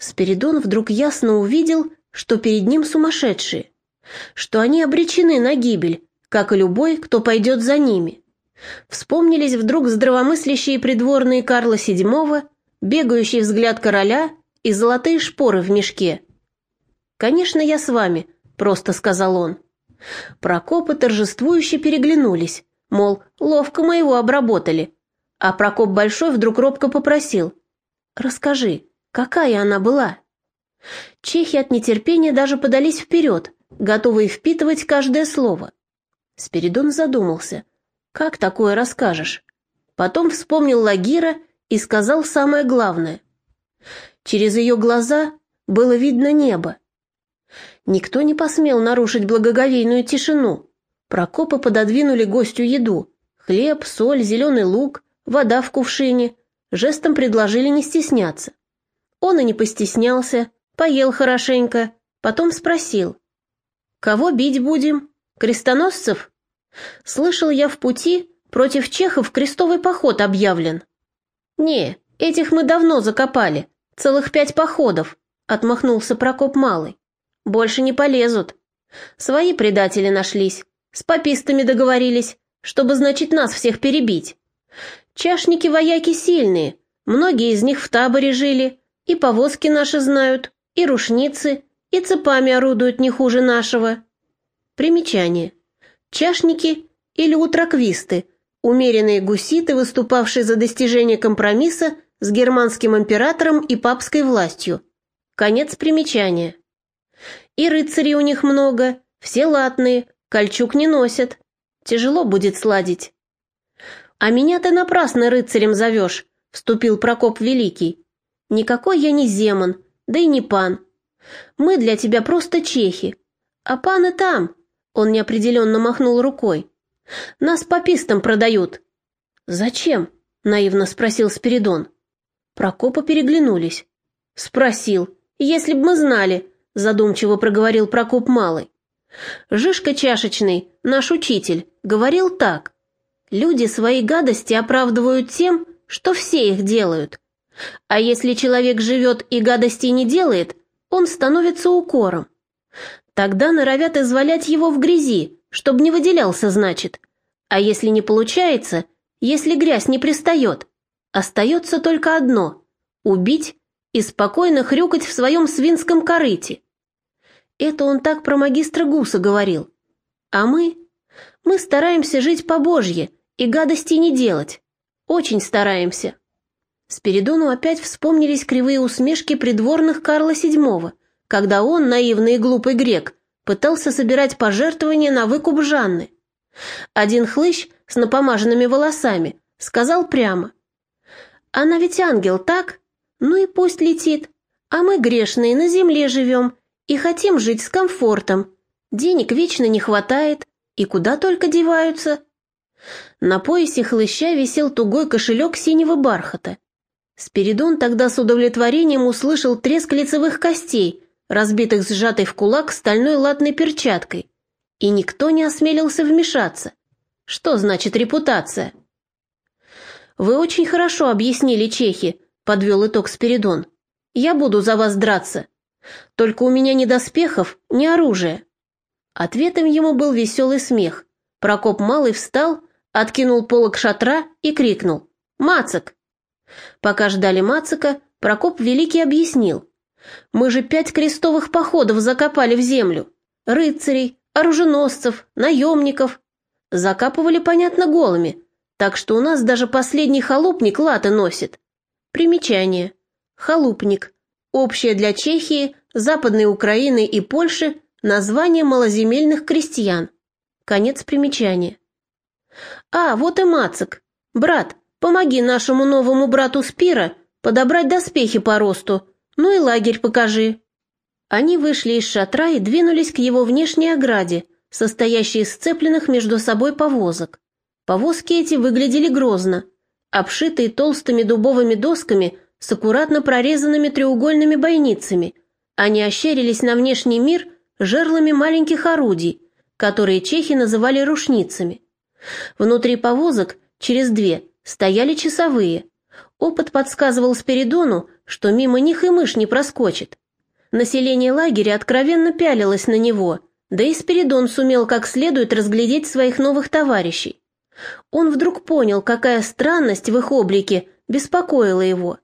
Спиридон вдруг ясно увидел, что перед ним сумасшедшие, что они обречены на гибель, как и любой, кто пойдет за ними. Вспомнились вдруг здравомыслящие придворные Карла VII, бегающий взгляд короля и золотые шпоры в мешке. «Конечно, я с вами», — просто сказал он. Прокопы торжествующе переглянулись, мол, ловко мы его обработали. А Прокоп Большой вдруг робко попросил. «Расскажи, какая она была?» Чехи от нетерпения даже подались вперед, готовые впитывать каждое слово. Спиридон задумался. «Как такое расскажешь?» Потом вспомнил Лагира и сказал самое главное. Через ее глаза было видно небо. Никто не посмел нарушить благоговейную тишину. Прокопы пододвинули гостю еду. Хлеб, соль, зеленый лук, вода в кувшине. Жестом предложили не стесняться. Он и не постеснялся, поел хорошенько, потом спросил. «Кого бить будем? Крестоносцев?» «Слышал я в пути, против чехов крестовый поход объявлен». «Не, этих мы давно закопали, целых пять походов», — отмахнулся Прокоп Малый. Больше не полезут. Свои предатели нашлись. С попистами договорились, чтобы, значит, нас всех перебить. Чашники-вояки сильные, многие из них в таборе жили, и повозки наши знают, и рушницы, и цепами орудуют не хуже нашего. Примечание. Чашники или утраквисты, умеренные гуситы, выступавшие за достижение компромисса с германским императором и папской властью. Конец примечания. И рыцарей у них много, все латные, кольчуг не носят. Тяжело будет сладить. А меня ты напрасно рыцарем зовешь, вступил Прокоп Великий. Никакой я не земан, да и не пан. Мы для тебя просто чехи. А паны там, он неопределенно махнул рукой. Нас попистам продают. Зачем? наивно спросил Спиридон. Прокопа переглянулись. Спросил, если б мы знали, задумчиво проговорил Прокоп Малый. Жишка Чашечный, наш учитель, говорил так. Люди свои гадости оправдывают тем, что все их делают. А если человек живет и гадостей не делает, он становится укором. Тогда норовят извалять его в грязи, чтобы не выделялся, значит. А если не получается, если грязь не пристает, остается только одно — убить и спокойно хрюкать в своем свинском корыте. Это он так про магистра Гуса говорил. А мы? Мы стараемся жить по-божье и гадости не делать. Очень стараемся. Спиридону опять вспомнились кривые усмешки придворных Карла VII, когда он, наивный и глупый грек, пытался собирать пожертвования на выкуп Жанны. Один хлыщ с напомаженными волосами сказал прямо. «Она ведь ангел, так? Ну и пусть летит. А мы грешные на земле живем и хотим жить с комфортом. Денег вечно не хватает, и куда только деваются». На поясе хлыща висел тугой кошелек синего бархата. Спиридон тогда с удовлетворением услышал треск лицевых костей, разбитых сжатой в кулак стальной латной перчаткой. И никто не осмелился вмешаться. Что значит репутация? «Вы очень хорошо объяснили, чехи», — подвел итог Спиридон. «Я буду за вас драться. Только у меня ни доспехов, ни оружия». Ответом ему был веселый смех. Прокоп Малый встал, откинул полок шатра и крикнул «Мацак!». Пока ждали Мацака, Прокоп Великий объяснил. «Мы же пять крестовых походов закопали в землю. Рыцарей, оруженосцев, наемников. Закапывали, понятно, голыми, так что у нас даже последний халупник латы носит. Примечание. Халупник. Общее для Чехии, Западной Украины и Польши название малоземельных крестьян. Конец примечания. А, вот и Мацик. Брат, помоги нашему новому брату Спира подобрать доспехи по росту, ну и лагерь покажи. Они вышли из шатра и двинулись к его внешней ограде, состоящей из сцепленных между собой повозок. Повозки эти выглядели грозно, обшитые толстыми дубовыми досками с аккуратно прорезанными треугольными бойницами. Они ощерились на внешний мир жерлами маленьких орудий, которые чехи называли рушницами. Внутри повозок, через две, стояли часовые. Опыт подсказывал Спиридону, что мимо них и мышь не проскочит. Население лагеря откровенно пялилось на него, да и Спиридон сумел как следует разглядеть своих новых товарищей. Он вдруг понял, какая странность в их облике беспокоила его.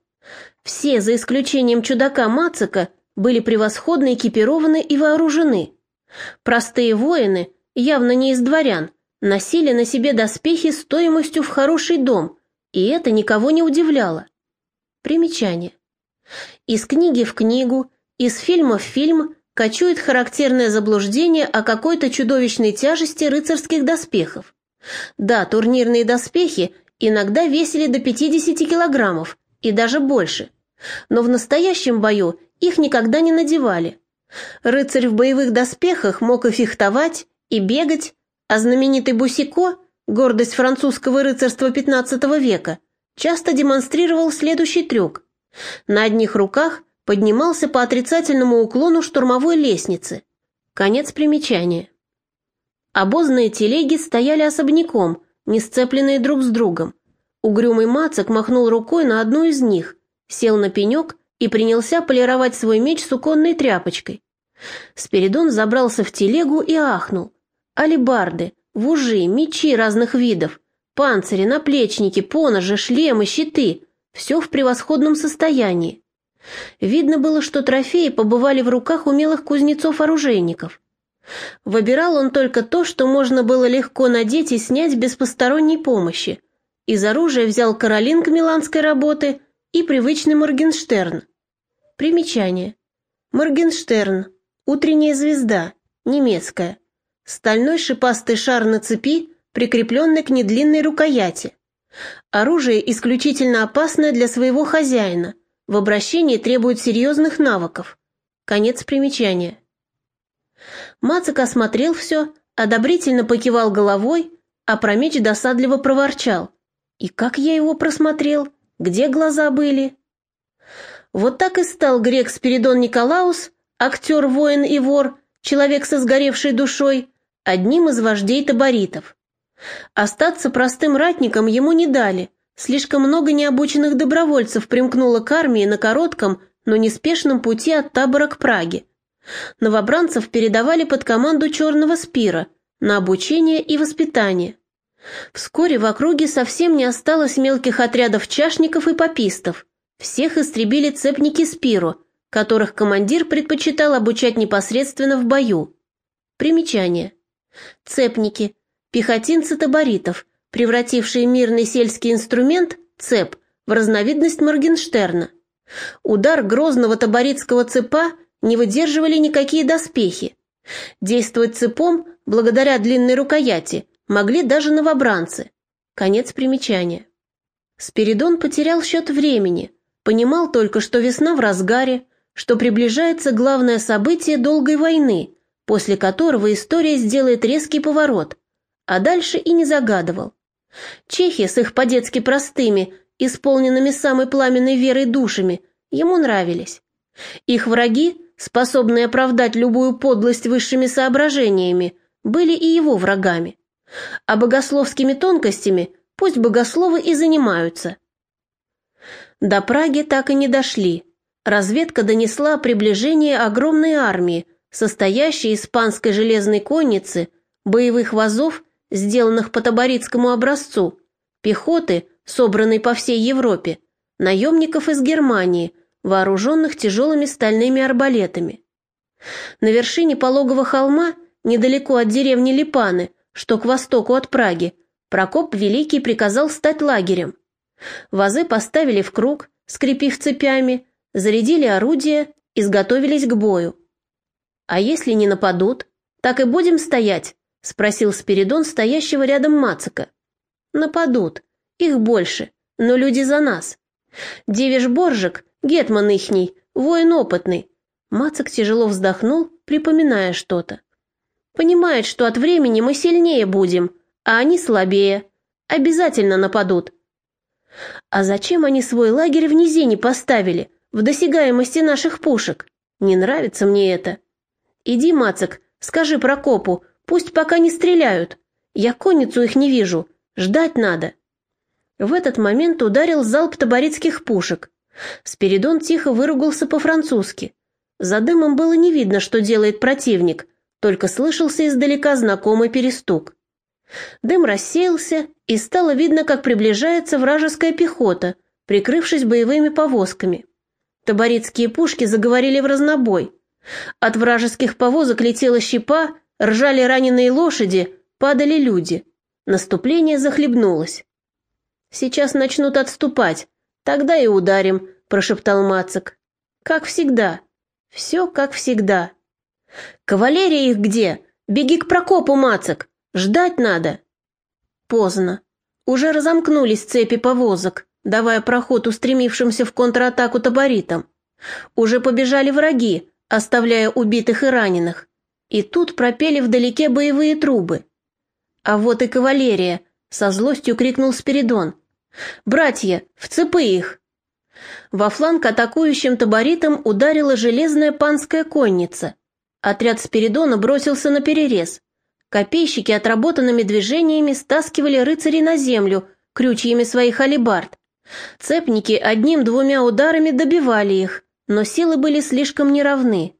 Все, за исключением чудака Мацика, были превосходно экипированы и вооружены. Простые воины, явно не из дворян, носили на себе доспехи стоимостью в хороший дом, и это никого не удивляло. Примечание. Из книги в книгу, из фильма в фильм кочует характерное заблуждение о какой-то чудовищной тяжести рыцарских доспехов. Да, турнирные доспехи иногда весили до 50 килограммов и даже больше, но в настоящем бою их никогда не надевали. Рыцарь в боевых доспехах мог и фехтовать, и бегать, а знаменитый Бусико, гордость французского рыцарства XV века, часто демонстрировал следующий трюк. На одних руках поднимался по отрицательному уклону штурмовой лестницы. Конец примечания. Обозные телеги стояли особняком, не сцепленные друг с другом. Угрюмый Мацак махнул рукой на одну из них, сел на пенек и принялся полировать свой меч суконной тряпочкой. Спиридон забрался в телегу и ахнул. Алибарды, вужи, мечи разных видов, панцири, наплечники, поножи, шлемы, щиты — все в превосходном состоянии. Видно было, что трофеи побывали в руках умелых кузнецов-оружейников. Выбирал он только то, что можно было легко надеть и снять без посторонней помощи. Из оружия взял каролинг миланской работы и привычный Моргенштерн. Примечание. Моргенштерн. Утренняя звезда. Немецкая. Стальной шипастый шар на цепи, прикрепленный к недлинной рукояти. Оружие исключительно опасное для своего хозяина. В обращении требует серьезных навыков. Конец примечания. Мацик осмотрел все, одобрительно покивал головой, а про меч досадливо проворчал. «И как я его просмотрел? Где глаза были?» Вот так и стал грек Спиридон Николаус, актер, воин и вор, человек со сгоревшей душой, одним из вождей таборитов. Остаться простым ратником ему не дали, слишком много необученных добровольцев примкнуло к армии на коротком, но неспешном пути от табора к Праге. Новобранцев передавали под команду Черного Спира на обучение и воспитание. Вскоре в округе совсем не осталось мелких отрядов чашников и попистов. Всех истребили цепники Спиру, которых командир предпочитал обучать непосредственно в бою. Примечание. Цепники – пехотинцы таборитов, превратившие мирный сельский инструмент, цеп, в разновидность Моргенштерна. Удар грозного таборитского цепа не выдерживали никакие доспехи. Действовать цепом, благодаря длинной рукояти, могли даже новобранцы. Конец примечания. Спиридон потерял счет времени, понимал только, что весна в разгаре, что приближается главное событие долгой войны, после которого история сделает резкий поворот, а дальше и не загадывал. Чехи с их по-детски простыми, исполненными самой пламенной верой душами, ему нравились. Их враги способные оправдать любую подлость высшими соображениями, были и его врагами. А богословскими тонкостями пусть богословы и занимаются. До Праги так и не дошли. Разведка донесла о приближении огромной армии, состоящей из испанской железной конницы, боевых вазов, сделанных по таборитскому образцу, пехоты, собранной по всей Европе, наемников из Германии – вооруженных тяжелыми стальными арбалетами. На вершине пологого холма, недалеко от деревни Липаны, что к востоку от Праги, Прокоп Великий приказал стать лагерем. Вазы поставили в круг, скрепив цепями, зарядили орудия, изготовились к бою. «А если не нападут, так и будем стоять?» — спросил Спиридон стоящего рядом Мацика. «Нападут. Их больше, но люди за нас. Девиш Боржик Гетман ихний, воин опытный. Мацак тяжело вздохнул, припоминая что-то. Понимает, что от времени мы сильнее будем, а они слабее. Обязательно нападут. А зачем они свой лагерь в низине поставили, в досягаемости наших пушек? Не нравится мне это. Иди, Мацак, скажи Прокопу, пусть пока не стреляют. Я конницу их не вижу, ждать надо. В этот момент ударил залп таборитских пушек. Спиридон тихо выругался по-французски. За дымом было не видно, что делает противник, только слышался издалека знакомый перестук. Дым рассеялся, и стало видно, как приближается вражеская пехота, прикрывшись боевыми повозками. Таборитские пушки заговорили в разнобой. От вражеских повозок летела щепа, ржали раненые лошади, падали люди. Наступление захлебнулось. «Сейчас начнут отступать, тогда и ударим», — прошептал Мацик. «Как всегда. Все как всегда». «Кавалерия их где? Беги к Прокопу, Мацик! Ждать надо!» Поздно. Уже разомкнулись цепи повозок, давая проход устремившимся в контратаку таборитам. Уже побежали враги, оставляя убитых и раненых. И тут пропели вдалеке боевые трубы. А вот и кавалерия, со злостью крикнул Спиридон. Братья, в цепы их! Во фланг атакующим таборитам ударила железная панская конница. Отряд Спиридона бросился на перерез. Копейщики отработанными движениями стаскивали рыцарей на землю крючьями своих алебард. Цепники одним-двумя ударами добивали их, но силы были слишком неравны.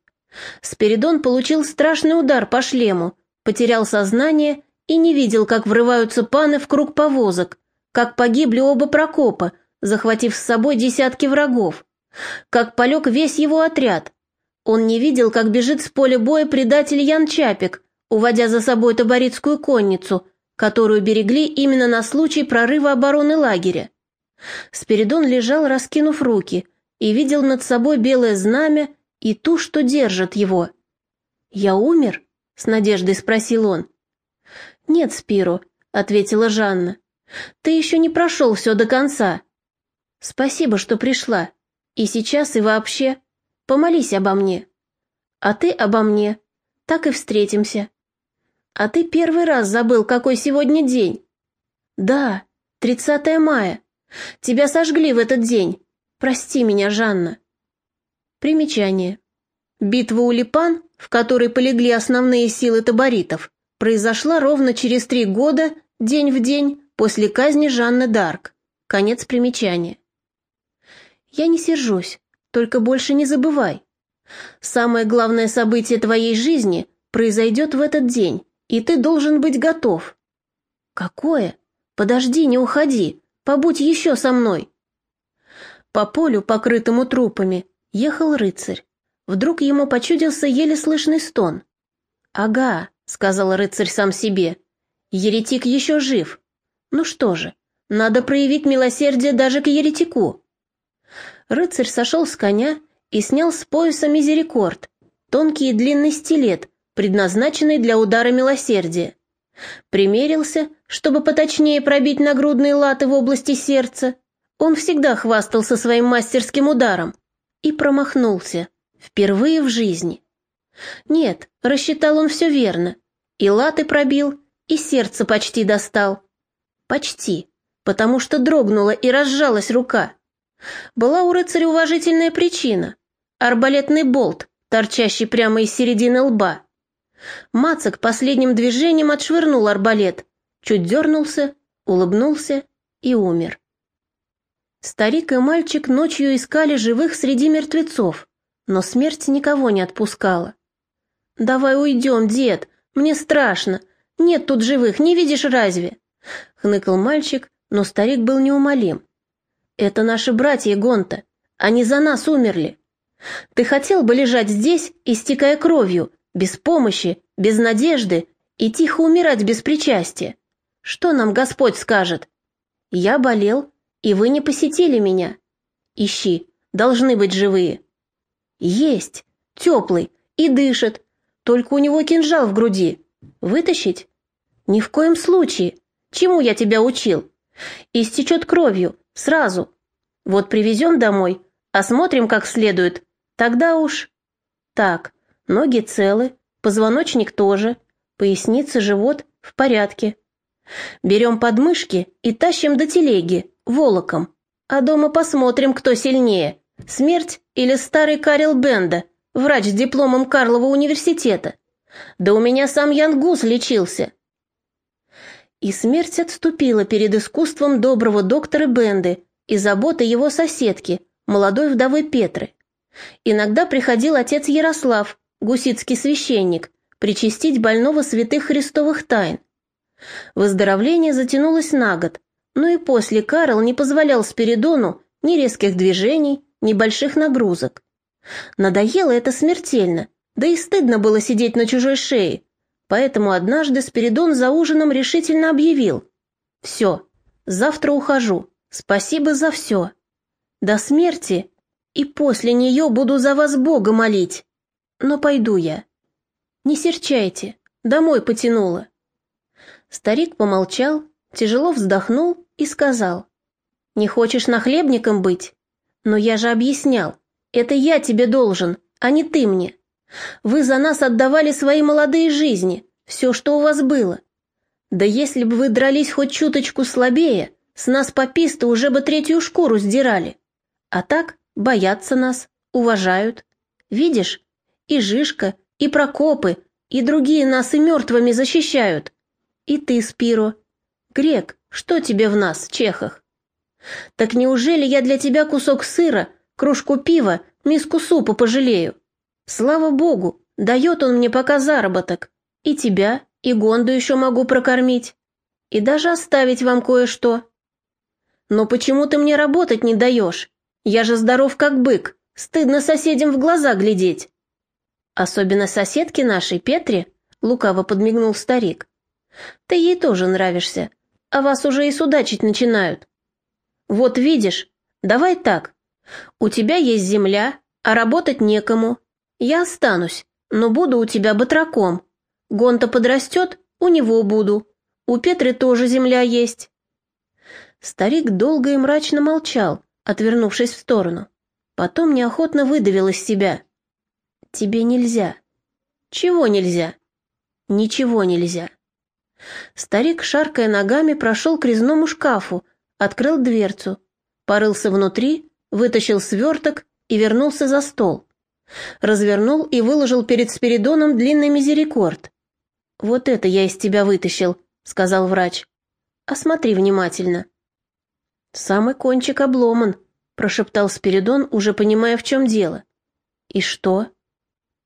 Спиридон получил страшный удар по шлему, потерял сознание и не видел, как врываются паны в круг повозок, как погибли оба Прокопа, захватив с собой десятки врагов, как полег весь его отряд. Он не видел, как бежит с поля боя предатель Ян Чапик, уводя за собой таборитскую конницу, которую берегли именно на случай прорыва обороны лагеря. Спиридон лежал, раскинув руки, и видел над собой белое знамя и ту, что держит его. «Я умер?» — с надеждой спросил он. «Нет, Спиру», — ответила Жанна. «Ты еще не прошел все до конца. Спасибо, что пришла. И сейчас, и вообще. Помолись обо мне. А ты обо мне. Так и встретимся. А ты первый раз забыл, какой сегодня день. Да, 30 мая. Тебя сожгли в этот день. Прости меня, Жанна. Примечание. Битва у Липан, в которой полегли основные силы таборитов, произошла ровно через три года, день в день, после казни Жанны Дарк. Конец примечания. Я не сержусь, только больше не забывай. Самое главное событие твоей жизни произойдет в этот день, и ты должен быть готов. Какое? Подожди, не уходи, побудь еще со мной. По полю, покрытому трупами, ехал рыцарь. Вдруг ему почудился еле слышный стон. «Ага», — сказал рыцарь сам себе, — «еретик еще жив. Ну что же, надо проявить милосердие даже к еретику». Рыцарь сошел с коня и снял с пояса мизерикорд, тонкий и длинный стилет, предназначенный для удара милосердия. Примерился, чтобы поточнее пробить нагрудные латы в области сердца. Он всегда хвастался своим мастерским ударом и промахнулся, впервые в жизни. Нет, рассчитал он все верно. И латы пробил, и сердце почти достал. Почти, потому что дрогнула и разжалась рука. Была у рыцаря уважительная причина – арбалетный болт, торчащий прямо из середины лба. Мацак последним движением отшвырнул арбалет, чуть дернулся, улыбнулся и умер. Старик и мальчик ночью искали живых среди мертвецов, но смерть никого не отпускала. «Давай уйдем, дед, мне страшно, нет тут живых, не видишь разве?» Хныкал мальчик, но старик был неумолим. Это наши братья Гонта. Они за нас умерли. Ты хотел бы лежать здесь, истекая кровью, без помощи, без надежды и тихо умирать без причастия? Что нам Господь скажет? Я болел, и вы не посетили меня. Ищи, должны быть живые. Есть, теплый и дышит, только у него кинжал в груди. Вытащить? Ни в коем случае. Чему я тебя учил? Истечет кровью, Сразу. Вот привезем домой, осмотрим как следует. Тогда уж... Так, ноги целы, позвоночник тоже, поясница, живот в порядке. Берем подмышки и тащим до телеги, волоком. А дома посмотрим, кто сильнее. Смерть или старый Карел Бенда, врач с дипломом Карлова университета. Да у меня сам Ян Гус лечился. И смерть отступила перед искусством доброго доктора Бенды и заботы его соседки, молодой вдовы Петры. Иногда приходил отец Ярослав, гусицкий священник, причастить больного святых христовых тайн. Выздоровление затянулось на год, но и после Карл не позволял Спиридону ни резких движений, ни больших нагрузок. Надоело это смертельно, да и стыдно было сидеть на чужой шее, поэтому однажды Спиридон за ужином решительно объявил «Все, завтра ухожу, спасибо за все. До смерти, и после нее буду за вас Бога молить, но пойду я. Не серчайте, домой потянуло». Старик помолчал, тяжело вздохнул и сказал «Не хочешь нахлебником быть? Но я же объяснял, это я тебе должен, а не ты мне. Вы за нас отдавали свои молодые жизни, все, что у вас было. Да если бы вы дрались хоть чуточку слабее, с нас пописты уже бы третью шкуру сдирали. А так боятся нас, уважают. Видишь, и Жишка, и Прокопы, и другие нас и мертвыми защищают. И ты, Спиро. Грек, что тебе в нас, чехах? Так неужели я для тебя кусок сыра, кружку пива, миску супа пожалею? Слава богу, дает он мне пока заработок. И тебя, и Гонду еще могу прокормить. И даже оставить вам кое-что. Но почему ты мне работать не даешь? Я же здоров как бык. Стыдно соседям в глаза глядеть. Особенно соседке нашей, Петре, лукаво подмигнул старик. Ты ей тоже нравишься, а вас уже и судачить начинают. Вот видишь, давай так. У тебя есть земля, а работать некому. Я останусь, но буду у тебя батраком. Гонта подрастет, у него буду. У Петры тоже земля есть. Старик долго и мрачно молчал, отвернувшись в сторону. Потом неохотно выдавил из себя. «Тебе нельзя». «Чего нельзя?» «Ничего нельзя». Старик, шаркая ногами, прошел к резному шкафу, открыл дверцу, порылся внутри, вытащил сверток и вернулся за стол. Развернул и выложил перед Спиридоном длинный мизерикорд. «Вот это я из тебя вытащил», — сказал врач. «Осмотри внимательно». «Самый кончик обломан», — прошептал Спиридон, уже понимая, в чем дело. «И что?»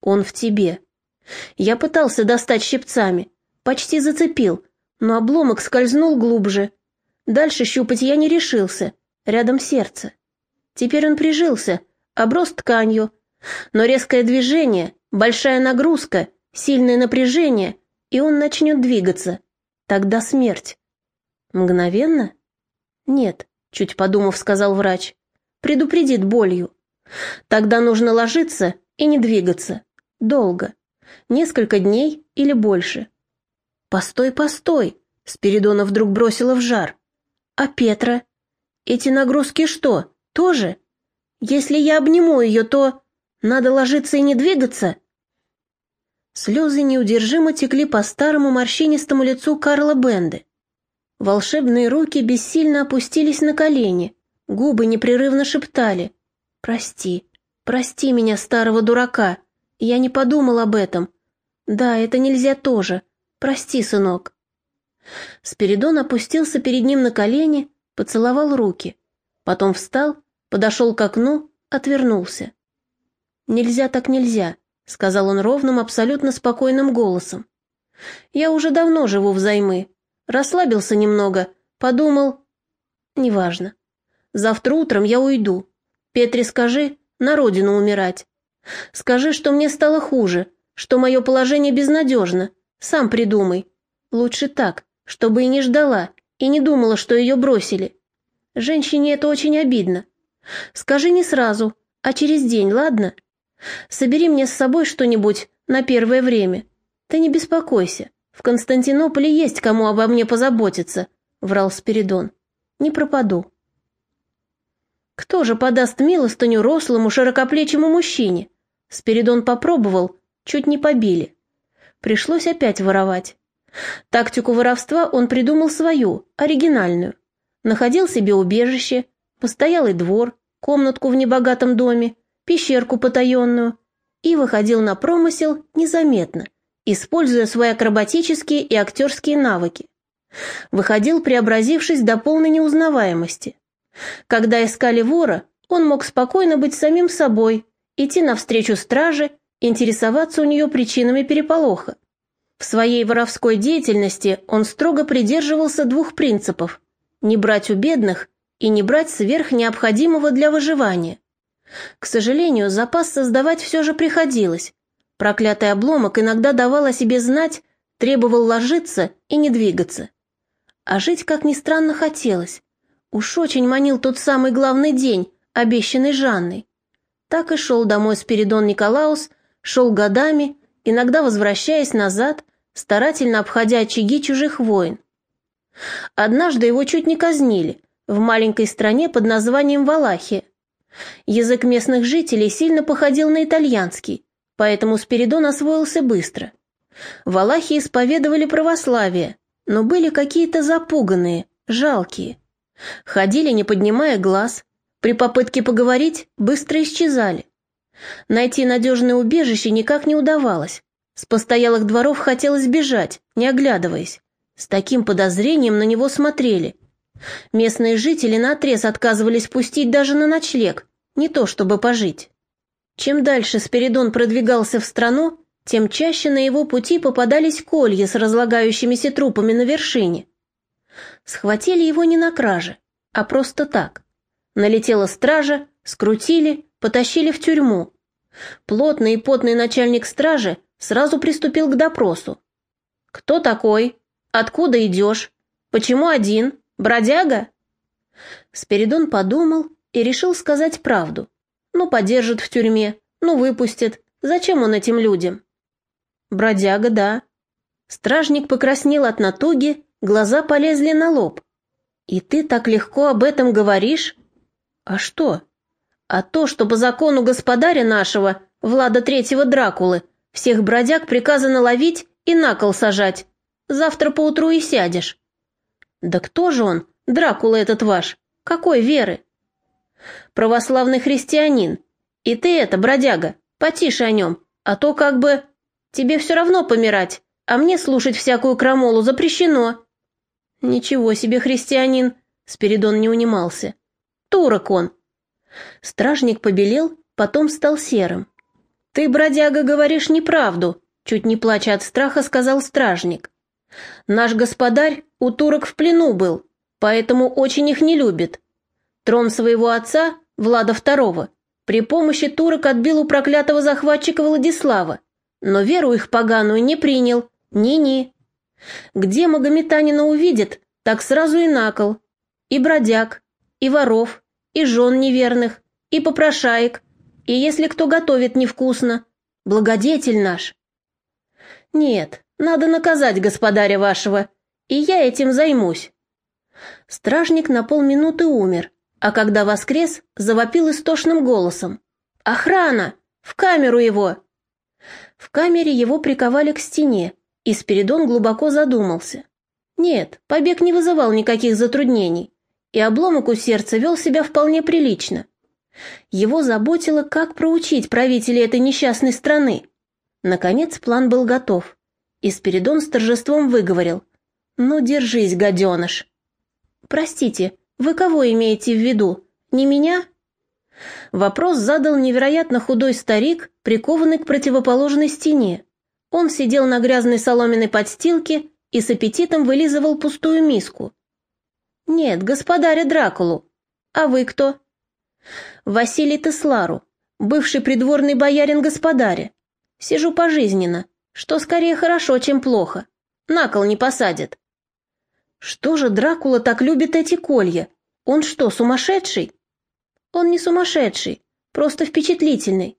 «Он в тебе. Я пытался достать щипцами, почти зацепил, но обломок скользнул глубже. Дальше щупать я не решился, рядом сердце. Теперь он прижился, оброс тканью, но резкое движение, большая нагрузка, сильное напряжение, и он начнет двигаться. Тогда смерть. Мгновенно? Нет, чуть подумав, сказал врач. Предупредит болью. Тогда нужно ложиться и не двигаться. Долго. Несколько дней или больше. Постой, постой. Спиридона вдруг бросила в жар. А Петра? Эти нагрузки что, тоже? Если я обниму ее, то... Надо ложиться и не двигаться?» Слезы неудержимо текли по старому морщинистому лицу Карла Бенды. Волшебные руки бессильно опустились на колени, губы непрерывно шептали «Прости, прости меня, старого дурака, я не подумал об этом. Да, это нельзя тоже. Прости, сынок». Спиридон опустился перед ним на колени, поцеловал руки. Потом встал, подошел к окну, отвернулся. «Нельзя так нельзя», — сказал он ровным, абсолютно спокойным голосом. «Я уже давно живу взаймы. Расслабился немного, подумал...» «Неважно. Завтра утром я уйду. Петре скажи, на родину умирать. Скажи, что мне стало хуже, что мое положение безнадежно. Сам придумай. Лучше так, чтобы и не ждала, и не думала, что ее бросили. Женщине это очень обидно. Скажи не сразу, а через день, ладно?» Собери мне с собой что-нибудь на первое время. Ты не беспокойся. В Константинополе есть кому обо мне позаботиться, врал Спиридон. Не пропаду. Кто же подаст милостыню рослому широкоплечему мужчине? Спиридон попробовал, чуть не побили. Пришлось опять воровать. Тактику воровства он придумал свою, оригинальную. Находил себе убежище, постоялый двор, комнатку в небогатом доме, пещерку потаенную и выходил на промысел незаметно, используя свои акробатические и актерские навыки. Выходил, преобразившись до полной неузнаваемости. Когда искали вора, он мог спокойно быть самим собой, идти навстречу страже, интересоваться у нее причинами переполоха. В своей воровской деятельности он строго придерживался двух принципов – не брать у бедных и не брать сверх необходимого для выживания. К сожалению, запас создавать все же приходилось. Проклятый обломок иногда давал о себе знать, требовал ложиться и не двигаться. А жить, как ни странно, хотелось. Уж очень манил тот самый главный день, обещанный Жанной. Так и шел домой Спиридон Николаус, шел годами, иногда возвращаясь назад, старательно обходя очаги чужих войн. Однажды его чуть не казнили в маленькой стране под названием Валахия. Язык местных жителей сильно походил на итальянский, поэтому Спиридон освоился быстро. Валахи исповедовали православие, но были какие-то запуганные, жалкие. Ходили, не поднимая глаз, при попытке поговорить быстро исчезали. Найти надежное убежище никак не удавалось. С постоялых дворов хотелось бежать, не оглядываясь. С таким подозрением на него смотрели. Местные жители наотрез отказывались пустить даже на ночлег, не то чтобы пожить. Чем дальше Спиридон продвигался в страну, тем чаще на его пути попадались колья с разлагающимися трупами на вершине. Схватили его не на краже, а просто так. Налетела стража, скрутили, потащили в тюрьму. Плотный и потный начальник стражи сразу приступил к допросу. «Кто такой? Откуда идешь? Почему один? Бродяга?» Спиридон подумал и решил сказать правду. Ну, подержат в тюрьме, ну, выпустят. Зачем он этим людям? Бродяга, да. Стражник покраснел от натуги, глаза полезли на лоб. И ты так легко об этом говоришь? А что? А то, что по закону господаря нашего, Влада Третьего Дракулы, всех бродяг приказано ловить и на кол сажать. Завтра поутру и сядешь. Да кто же он, Дракула этот ваш? Какой веры? Православный христианин. И ты это, бродяга, потише о нем, а то как бы... Тебе все равно помирать, а мне слушать всякую крамолу запрещено. Ничего себе христианин, Спиридон не унимался. Турок он. Стражник побелел, потом стал серым. «Ты, бродяга, говоришь неправду», — чуть не плача от страха сказал стражник. «Наш господарь у турок в плену был, поэтому очень их не любит. Трон своего отца, Влада II, при помощи турок отбил у проклятого захватчика Владислава, но веру их поганую не принял, ни-ни. Где магометанина увидит, так сразу и накол. И бродяг, и воров, и жен неверных, и попрошаек, и если кто готовит невкусно, благодетель наш. Нет, надо наказать господаря вашего, и я этим займусь. Стражник на полминуты умер, а когда воскрес, завопил истошным голосом. «Охрана! В камеру его!» В камере его приковали к стене, и Спиридон глубоко задумался. Нет, побег не вызывал никаких затруднений, и обломок у сердца вел себя вполне прилично. Его заботило, как проучить правителей этой несчастной страны. Наконец план был готов, и Спиридон с торжеством выговорил. «Ну, держись, гаденыш!» «Простите, вы кого имеете в виду? Не меня?» Вопрос задал невероятно худой старик, прикованный к противоположной стене. Он сидел на грязной соломенной подстилке и с аппетитом вылизывал пустую миску. «Нет, господаря Дракулу. А вы кто?» «Василий Теслару, бывший придворный боярин господаря. Сижу пожизненно, что скорее хорошо, чем плохо. На кол не посадят». Что же Дракула так любит эти колья? Он что, сумасшедший? Он не сумасшедший, просто впечатлительный.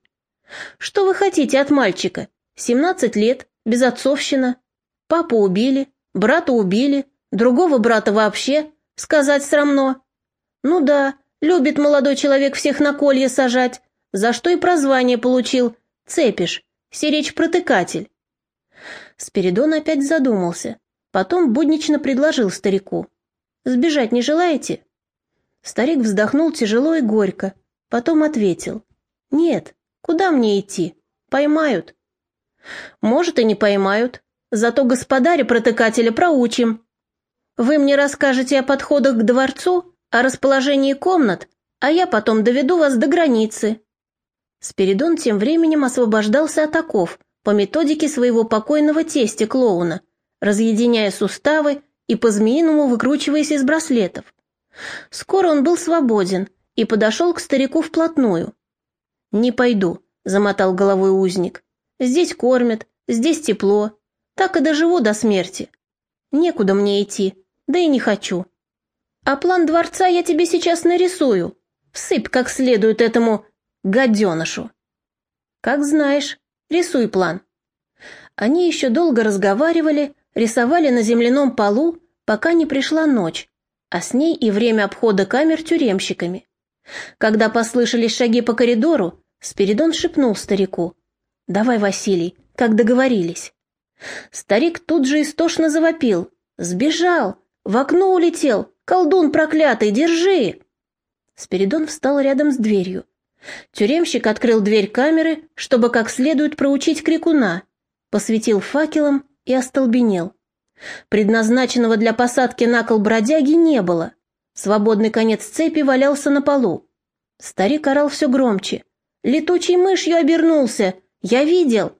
Что вы хотите от мальчика? Семнадцать лет, безотцовщина. Папу убили, брата убили, другого брата вообще, сказать срамно. Ну да, любит молодой человек всех на колье сажать, за что и прозвание получил, цепиш, сиречь-протыкатель. Спиридон опять задумался. Потом буднично предложил старику. «Сбежать не желаете?» Старик вздохнул тяжело и горько, потом ответил. «Нет, куда мне идти? Поймают». «Может, и не поймают, зато господаря-протыкателя проучим. Вы мне расскажете о подходах к дворцу, о расположении комнат, а я потом доведу вас до границы». Спиридон тем временем освобождался от оков по методике своего покойного тестя-клоуна, разъединяя суставы и по-змеиному выкручиваясь из браслетов. Скоро он был свободен и подошел к старику вплотную. «Не пойду», — замотал головой узник. «Здесь кормят, здесь тепло. Так и доживу до смерти. Некуда мне идти, да и не хочу. А план дворца я тебе сейчас нарисую. Всыпь как следует этому гаденышу. Как знаешь, рисуй план. Они еще долго разговаривали, рисовали на земляном полу, пока не пришла ночь, а с ней и время обхода камер тюремщиками. Когда послышались шаги по коридору, Спиридон шепнул старику. «Давай, Василий, как договорились». Старик тут же истошно завопил. «Сбежал! В окно улетел! Колдун проклятый, держи!» Спиридон встал рядом с дверью. Тюремщик открыл дверь камеры, чтобы как следует проучить крикуна, посветил факелом и остолбенел. Предназначенного для посадки на кол бродяги не было. Свободный конец цепи валялся на полу. Старик орал все громче. «Летучей мышью обернулся! Я видел!